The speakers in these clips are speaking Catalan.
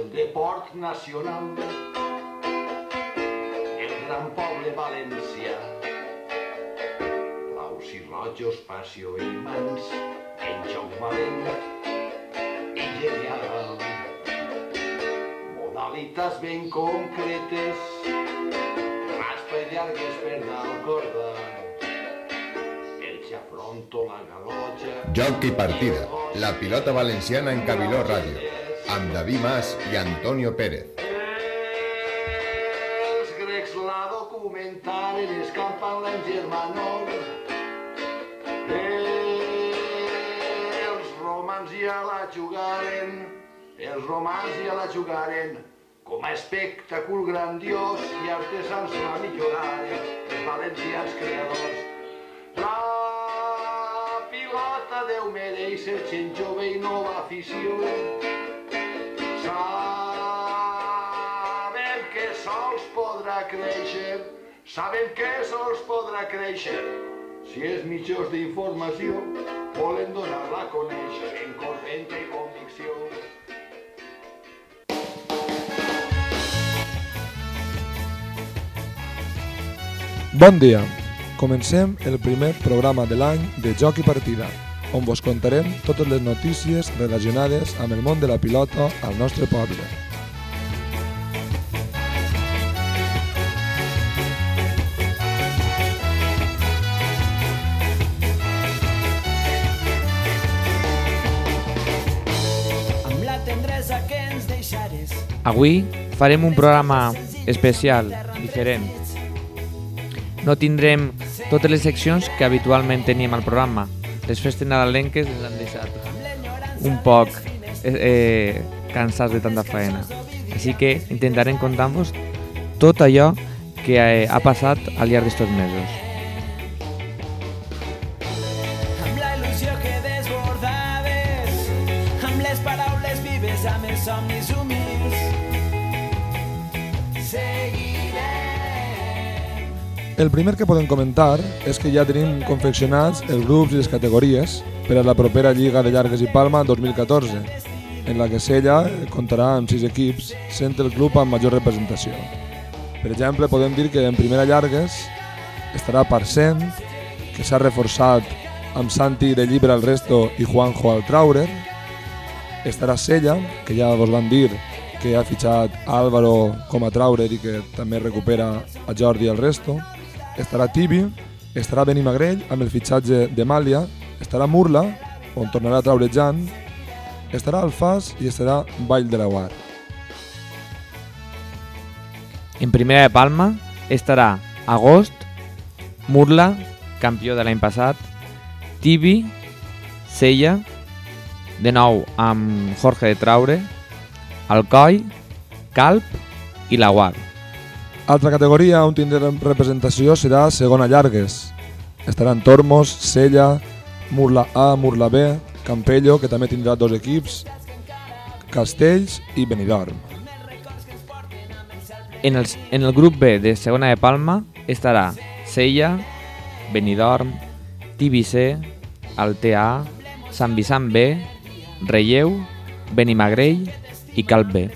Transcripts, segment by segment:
el deport nacional el gran poble valencià. Blaus i rojos, passió i mans, en joc valent i genial. Modalitats ben concretes, raspa i llargues per dalt corda. Joc i partida, la pilota valenciana en Cabiló Ràdio, amb David Mas i Antonio Pérez. Els grecs la documentaren escampant la en germanor. Els romans ja la jugaren, els romans ja la jugaren, com a espectacle grandiós i artesans la milloraren, els valencians creadors. La pilota Déu mereix ser gent jove i nova afició. Podrà créixer, sabem que sols podrà créixer. Si els mitjans d'informació volen donar-la a conèixer en corrent i convicció. Bon dia! Comencem el primer programa de l'any de Joc i Partida, on vos contarem totes les notícies relacionades amb el món de la pilota al nostre poble. Avui farem un programa especial, diferent. No tindrem totes les seccions que habitualment teníem al programa. Les festes nadalenques ens han deixat un poc eh, eh, cansats de tanta feina. Així que intentarem contar-vos tot allò que eh, ha passat al llarg d'estos mesos. El primer que podem comentar és que ja tenim confeccionats els grups i les categories per a la propera Lliga de Llargues i Palma 2014, en la que Sella comptarà amb sis equips, sent el club amb major representació. Per exemple, podem dir que en primera Llargues estarà Parcent, que s'ha reforçat amb Santi de Llibre al Resto i Juanjo al Traurer. Estarà Sella, que ja vos van dir que ha fitxat Álvaro com a Traurer i que també recupera a Jordi al Resto. Estarà Tibi, estarà Benimagrell amb el fitxatge de Màlia, estarà Murla, on tornarà a traure Jan, estarà Alfàs i estarà Vall de la Guar. En primera de Palma estarà Agost, Murla, campió de l'any passat, Tibi, Sella, de nou amb Jorge de Traure, Alcoi, Calp i La Guar. Altra categoria on tindrem representació serà segona llargues. Estaran Tormos, Sella, Murla A, Murla B, Campello, que també tindrà dos equips, Castells i Benidorm. En el, en el grup B de segona de Palma estarà Sella, Benidorm, Tibi C, Altea, Sant Vicent B, Relleu, Benimagrell i Calp B.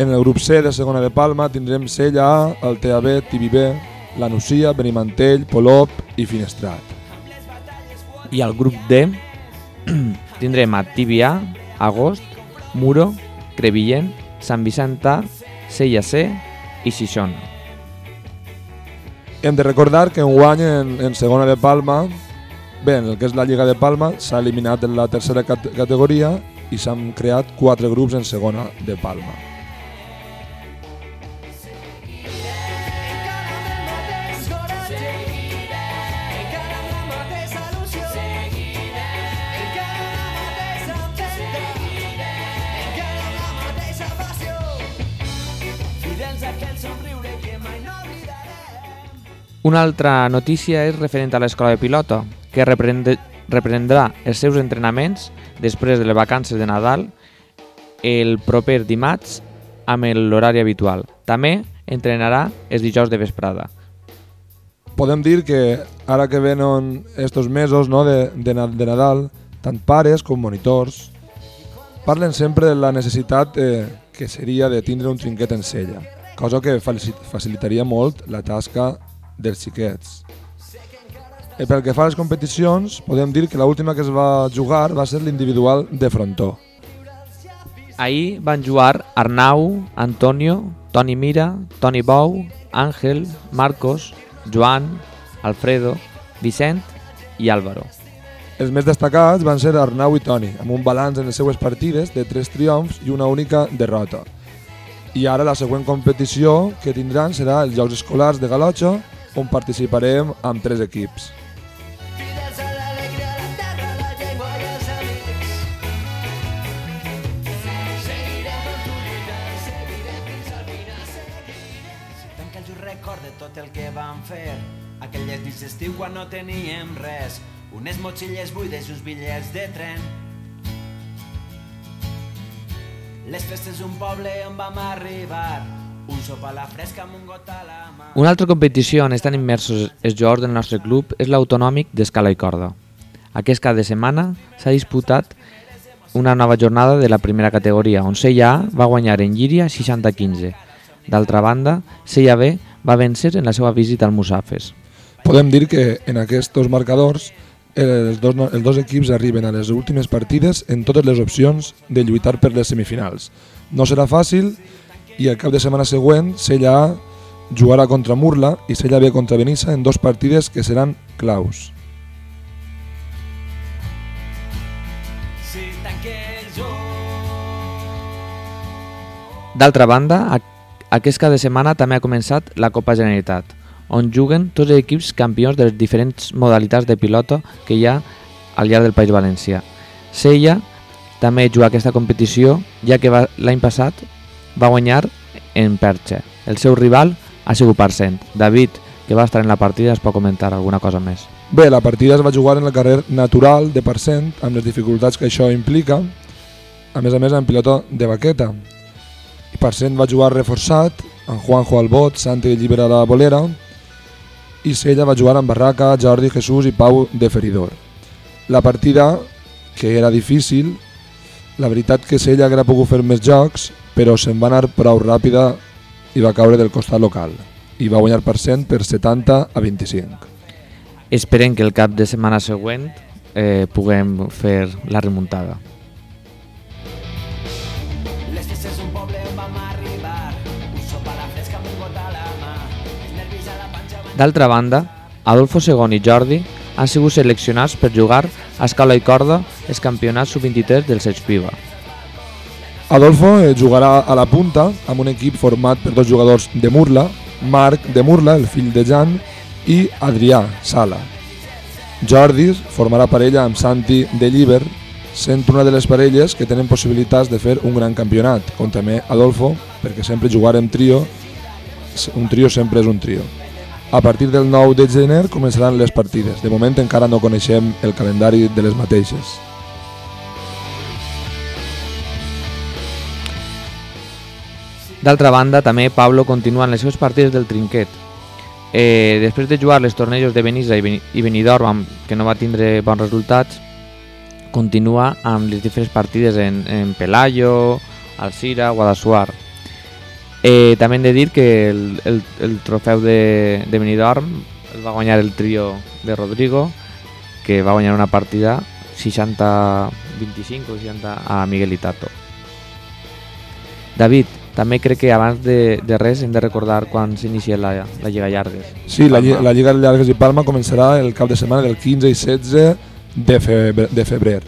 En el grup C de segona de Palma tindrem Sella A, Altea B, Tibi B, La Nucia, Benimantell, Polop i Finestrat. I al grup D tindrem a Tibi A, Agost, Muro, Crevillent, Sant Vicent A, Sella C i Xixona. Hem de recordar que enguany en, en segona de Palma, bé, en el que és la Lliga de Palma, s'ha eliminat en la tercera cat categoria i s'han creat quatre grups en segona de Palma. Una altra notícia és referent a l'escola de pilota, que reprendrà els seus entrenaments després de les vacances de Nadal el proper dimarts amb l'horari habitual. També entrenarà els dijous de vesprada. Podem dir que ara que venen estos mesos no, de, de, de Nadal, tant pares com monitors parlen sempre de la necessitat eh, que seria de tindre un trinquet en sella, cosa que faci- facilitaria molt la tasca dels xiquets. I pel que fa a les competicions, podem dir que l'última que es va jugar va ser l'individual de frontó. Ahir van jugar Arnau, Antonio, Toni Mira, Toni Bou, Àngel, Marcos, Joan, Alfredo, Vicent i Álvaro. Els més destacats van ser Arnau i Toni, amb un balanç en les seues partides de tres triomfs i una única derrota. I ara la següent competició que tindran serà els Jocs Escolars de Galotxa, on participarem amb tres equips. Fidels a l'alegria, la terra, la llengua i els amics. Seguirem amb tu lluitant, seguirem fins al final, seguirem. Tant que el just recorde tot el que vam fer aquelles nits d'estiu quan no teníem res unes motxilles buides i uns bitllets de tren les festes d'un poble on vam arribar Una altra competició on estan immersos els jugadors del nostre club és l'autonòmic d'escala i corda. Aquest cap de setmana s'ha disputat una nova jornada de la primera categoria, on Sella A va guanyar en Llíria 60-15. D'altra banda, Sella B va vèncer en la seva visita al Musafes. Podem dir que en aquests marcadors els dos, els dos equips arriben a les últimes partides en totes les opcions de lluitar per les semifinals. No serà fàcil i el cap de setmana següent Sella A jugarà contra Murla i Sella B contra Benissa en dos partides que seran claus. D'altra banda, aquest cap de setmana també ha començat la Copa Generalitat, on juguen tots els equips campions de les diferents modalitats de pilota que hi ha al llarg del País Valencià. Sella també juga aquesta competició, ja que l'any passat va guanyar en Perxa. El seu rival ha sigut Parcent. David, que va estar en la partida, es pot comentar alguna cosa més. Bé, la partida es va jugar en el carrer natural de Parcent, amb les dificultats que això implica, a més a més en pilota de baqueta. I Parcent va jugar reforçat, amb Juanjo al bot, Santi Llibre a la bolera, i Sella va jugar amb Barraca, Jordi, Jesús i Pau de feridor. La partida, que era difícil, la veritat que Sella haguera pogut fer més jocs, però se'n va anar prou ràpida i va caure del costat local. I va guanyar Parcent per 70 a 25. Esperem que el cap de setmana següent eh, puguem fer la remuntada. D'altra banda, Adolfo Segon i Jordi han sigut seleccionats per jugar a escala i corda els campionats sub-23 del Piva. Adolfo eh, jugarà a la punta amb un equip format per dos jugadors de Murla, Marc de Murla, el fill de Jan, i Adrià Sala. Jordi formarà parella amb Santi de Lliber, sent una de les parelles que tenen possibilitats de fer un gran campionat, com també Adolfo, perquè sempre jugar en trio, un trio sempre és un trio. A partir del 9 de gener començaran les partides. De moment encara no coneixem el calendari de les mateixes. D'altra banda, també Pablo continua en les seves partides del trinquet. Eh, després de jugar les tornejos de Benissa i Beni- i Benidorm, que no va tindre bons resultats, continua amb les diferents partides en, en Pelayo, Alcira, Guadassuar. Eh, també hem de dir que el, el, el trofeu de, de Benidorm el va guanyar el trio de Rodrigo, que va guanyar una partida 60-25 o 60 a Miguel Itato. David, també crec que abans de, de res hem de recordar quan s'inicia la, la Lliga Llargues. Sí, la, la Lliga Llargues i Palma començarà el cap de setmana del 15 i 16 de febrer. De febrer.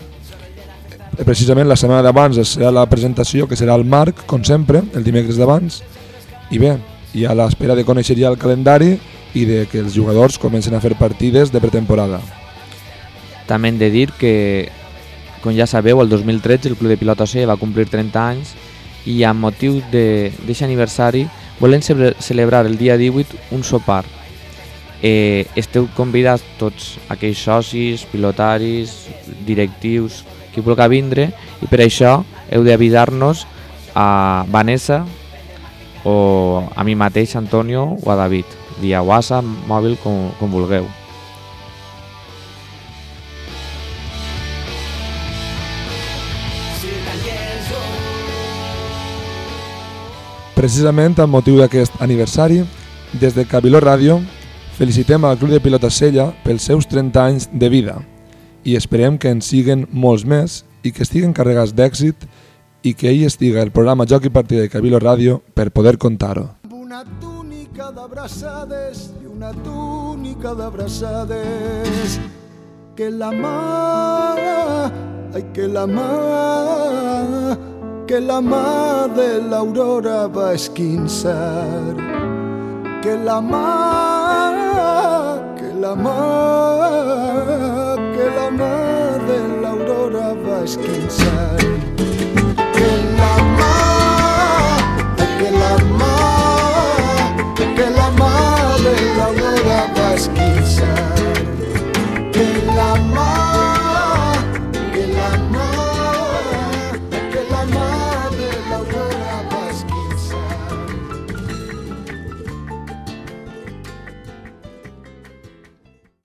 Eh, Precisament la setmana d'abans serà la presentació, que serà el Marc, com sempre, el dimecres d'abans. I bé, i a l'espera de conèixer ja el calendari i de que els jugadors comencen a fer partides de pretemporada. També hem de dir que, com ja sabeu, el 2013 el Club de Pilota C va complir 30 anys i amb motiu d'aquest aniversari volem celebrar el dia 18 un sopar. Eh, esteu convidats tots aquells socis, pilotaris, directius, qui vulgui vindre i per això heu d'avisar-nos a Vanessa o a mi mateix, Antonio, o a David, via WhatsApp, mòbil, com, com vulgueu. Precisament amb motiu d'aquest aniversari, des de Cabiló Ràdio felicitem al Club de Pilota Sella pels seus 30 anys de vida i esperem que en siguen molts més i que estiguen carregats d'èxit i que ell estiga el programa Joc i Partida de Cabiló Ràdio per poder contar-ho. Una túnica d'abraçades i una túnica d'abraçades que la mà, ai que la mà, que la mà de l'aurora va esquinçar, que la mà, que la mà, que la mà de l'aurora va esquinçar.